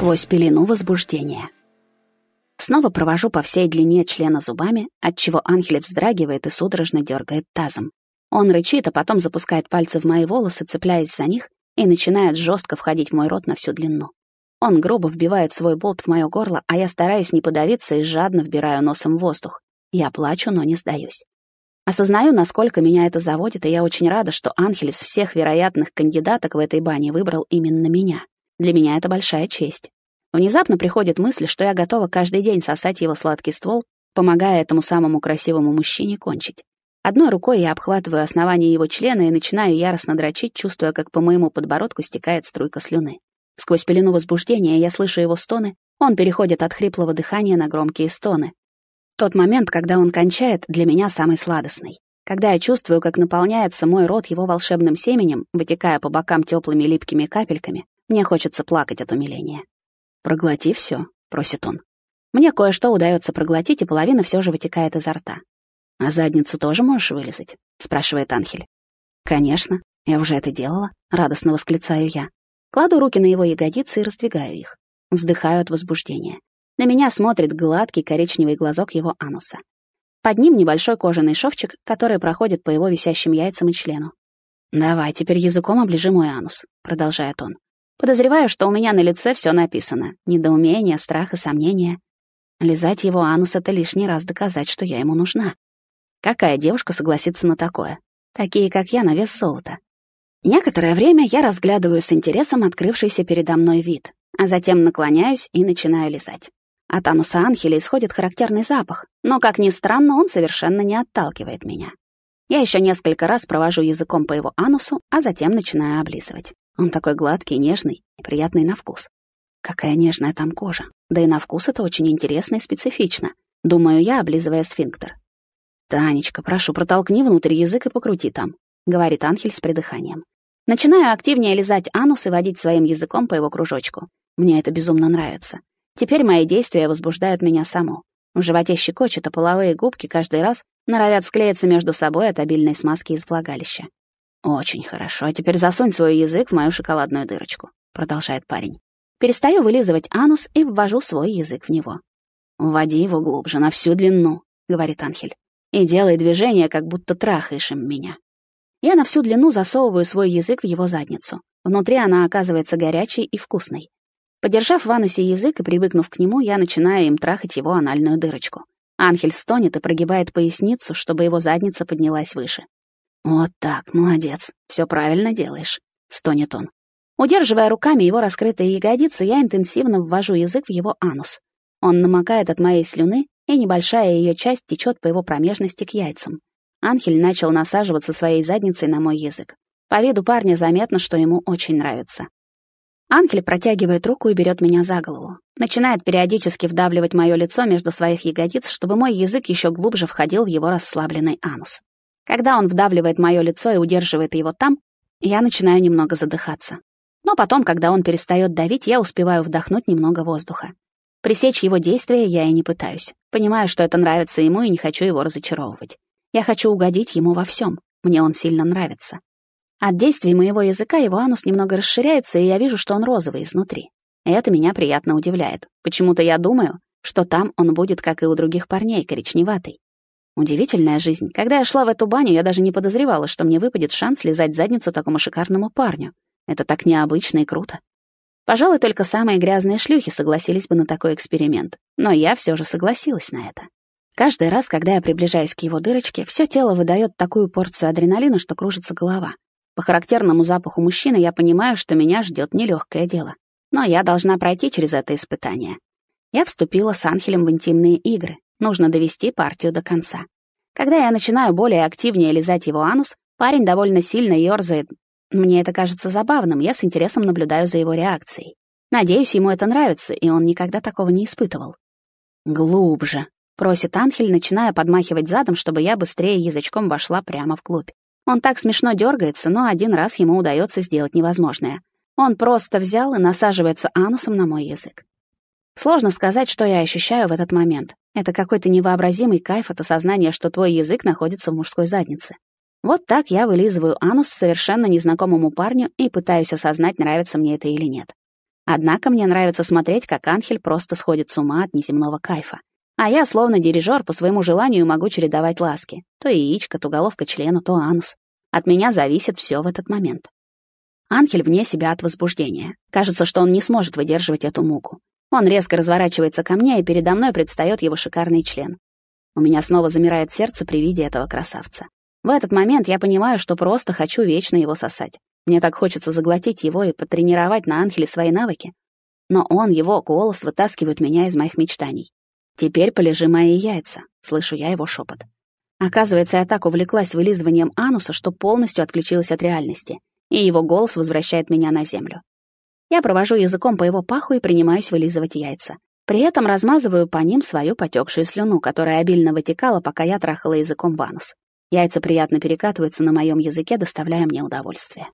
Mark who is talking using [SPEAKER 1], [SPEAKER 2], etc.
[SPEAKER 1] сквозь пелену возбуждения. Снова провожу по всей длине члена зубами, отчего Анхель вздрагивает и судорожно дергает тазом. Он рычит, а потом запускает пальцы в мои волосы, цепляясь за них, и начинает жестко входить в мой рот на всю длину. Он грубо вбивает свой болт в мое горло, а я стараюсь не подавиться и жадно вбираю носом воздух. Я плачу, но не сдаюсь. Осознаю, насколько меня это заводит, и я очень рада, что Анхель из всех вероятных кандидаток в этой бане выбрал именно меня. Для меня это большая честь. Внезапно приходит мысль, что я готова каждый день сосать его сладкий ствол, помогая этому самому красивому мужчине кончить. Одной рукой я обхватываю основание его члена и начинаю яростно дрочить, чувствуя, как по моему подбородку стекает струйка слюны. Сквозь пелену возбуждения я слышу его стоны, он переходит от хриплого дыхания на громкие стоны. Тот момент, когда он кончает, для меня самый сладостный. Когда я чувствую, как наполняется мой рот его волшебным семенем, вытекая по бокам теплыми липкими капельками, мне хочется плакать от умиления. «Проглоти все, просит он. Мне кое-что удается проглотить, и половина все же вытекает изо рта. «А задницу тоже можешь вылезать?» — спрашивает Анхель. «Конечно, я уже это делала», — радостно восклицаю я. Кладу руки на его ягодицы и раздвигаю их. Вздыхаю от возбуждения. На меня смотрит гладкий коричневый глазок его ануса. Под ним небольшой кожаный шовчик, который проходит по его висящим яйцам и члену. «Давай, теперь языком оближи мой анус», — продолжает он. Подозреваю, что у меня на лице все написано. Недоумение, страх и сомнение. Лизать его анус — это лишний раз доказать, что я ему нужна. Какая девушка согласится на такое? Такие, как я, на вес золота. Некоторое время я разглядываю с интересом открывшийся передо мной вид, а затем наклоняюсь и начинаю лизать. От ануса Анхеля исходит характерный запах, но, как ни странно, он совершенно не отталкивает меня. Я еще несколько раз провожу языком по его анусу, а затем начинаю облизывать. Он такой гладкий, нежный и приятный на вкус. Какая нежная там кожа. Да и на вкус это очень интересно и специфично. Думаю я, облизывая сфинктер. «Танечка, прошу, протолкни внутрь язык и покрути там», — говорит Анхель с придыханием. Начинаю активнее лизать анус и водить своим языком по его кружочку. Мне это безумно нравится. Теперь мои действия возбуждают меня саму. В животе щекочет, а половые губки каждый раз норовят склеиться между собой от обильной смазки из влагалища. «Очень хорошо. А теперь засунь свой язык в мою шоколадную дырочку», — продолжает парень. Перестаю вылизывать анус и ввожу свой язык в него. «Вводи его глубже, на всю длину», — говорит Анхель и делай движение, как будто трахаешь им меня. Я на всю длину засовываю свой язык в его задницу. Внутри она оказывается горячей и вкусной. Подержав в анусе язык и привыкнув к нему, я начинаю им трахать его анальную дырочку. Анхель стонет и прогибает поясницу, чтобы его задница поднялась выше. «Вот так, молодец, все правильно делаешь», — стонет он. Удерживая руками его раскрытые ягодицы, я интенсивно ввожу язык в его анус. Он намокает от моей слюны, и небольшая ее часть течет по его промежности к яйцам. Анхель начал насаживаться своей задницей на мой язык. По виду парня заметно, что ему очень нравится. Анхель протягивает руку и берет меня за голову. Начинает периодически вдавливать мое лицо между своих ягодиц, чтобы мой язык еще глубже входил в его расслабленный анус. Когда он вдавливает мое лицо и удерживает его там, я начинаю немного задыхаться. Но потом, когда он перестает давить, я успеваю вдохнуть немного воздуха. Пресечь его действия я и не пытаюсь. Понимаю, что это нравится ему, и не хочу его разочаровывать. Я хочу угодить ему во всем. Мне он сильно нравится. От действий моего языка его анус немного расширяется, и я вижу, что он розовый изнутри. Это меня приятно удивляет. Почему-то я думаю, что там он будет, как и у других парней, коричневатый. Удивительная жизнь. Когда я шла в эту баню, я даже не подозревала, что мне выпадет шанс лизать задницу такому шикарному парню. Это так необычно и круто. Пожалуй, только самые грязные шлюхи согласились бы на такой эксперимент. Но я все же согласилась на это. Каждый раз, когда я приближаюсь к его дырочке, все тело выдает такую порцию адреналина, что кружится голова. По характерному запаху мужчины я понимаю, что меня ждет нелегкое дело. Но я должна пройти через это испытание. Я вступила с Анхелем в интимные игры. Нужно довести партию до конца. Когда я начинаю более активнее лизать его анус, парень довольно сильно ёрзает, мне это кажется забавным, я с интересом наблюдаю за его реакцией. Надеюсь, ему это нравится, и он никогда такого не испытывал. «Глубже», — просит Анхель, начиная подмахивать задом, чтобы я быстрее язычком вошла прямо в клубь. Он так смешно дергается, но один раз ему удается сделать невозможное. Он просто взял и насаживается анусом на мой язык. Сложно сказать, что я ощущаю в этот момент. Это какой-то невообразимый кайф от осознания, что твой язык находится в мужской заднице. Вот так я вылизываю анус совершенно незнакомому парню и пытаюсь осознать, нравится мне это или нет. Однако мне нравится смотреть, как Анхель просто сходит с ума от неземного кайфа. А я, словно дирижер, по своему желанию могу чередовать ласки. То яичко, то головка члена, то анус. От меня зависит все в этот момент. Анхель вне себя от возбуждения. Кажется, что он не сможет выдерживать эту муку. Он резко разворачивается ко мне, и передо мной предстает его шикарный член. У меня снова замирает сердце при виде этого красавца. В этот момент я понимаю, что просто хочу вечно его сосать. Мне так хочется заглотить его и потренировать на Анхеле свои навыки. Но он, его голос вытаскивает меня из моих мечтаний. «Теперь полежи мои яйца», — слышу я его шепот. Оказывается, я так увлеклась вылизыванием ануса, что полностью отключилась от реальности, и его голос возвращает меня на землю. Я провожу языком по его паху и принимаюсь вылизывать яйца. При этом размазываю по ним свою потекшую слюну, которая обильно вытекала, пока я трахала языком в анус. Яйца приятно перекатываются на моем языке, доставляя мне удовольствие.